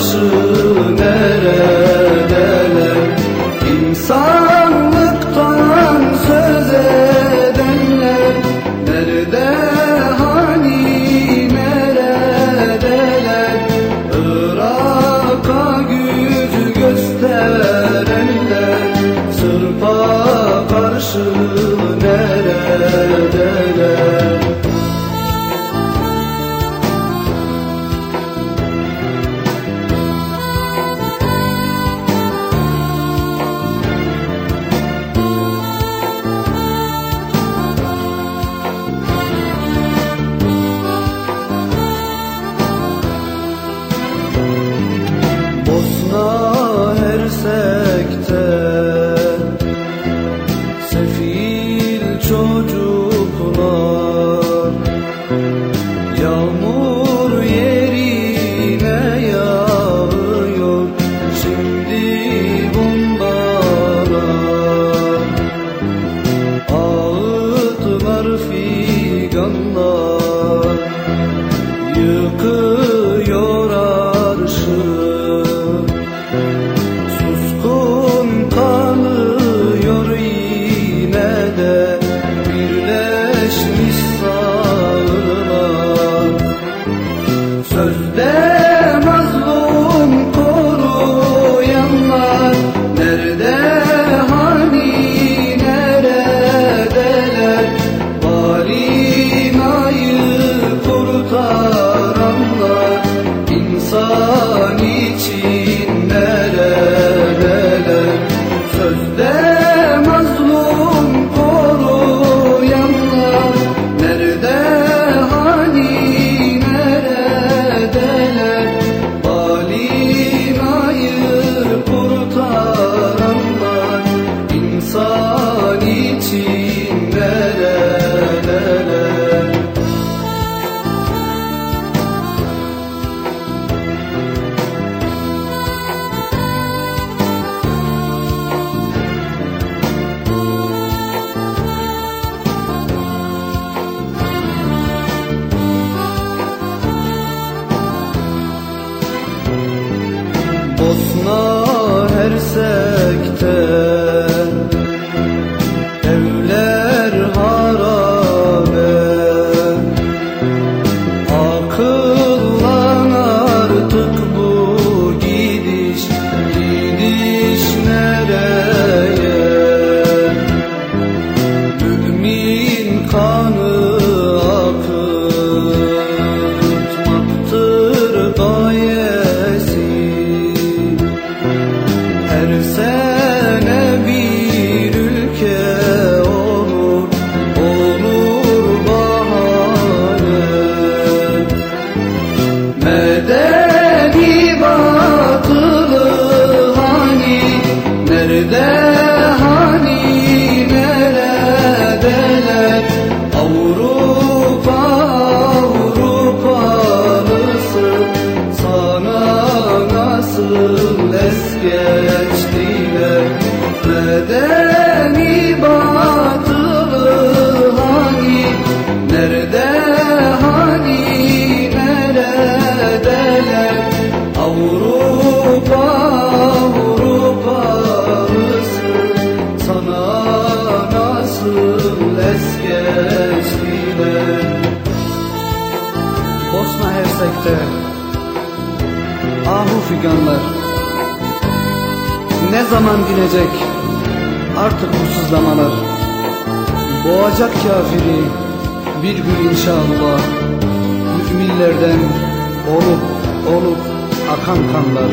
karşı nereye? Sözde mazlum koruyanlar Nerede hani neredeler? Balinayı kurtaranlar İnsan için neredeler? Sözde there. gitsek de Ahu figanlar. Ne zaman dinecek? Artık hutsuzlamalar Boğacak kafiri bir gün inşallah. Müminlerden olup olup akan kanlar.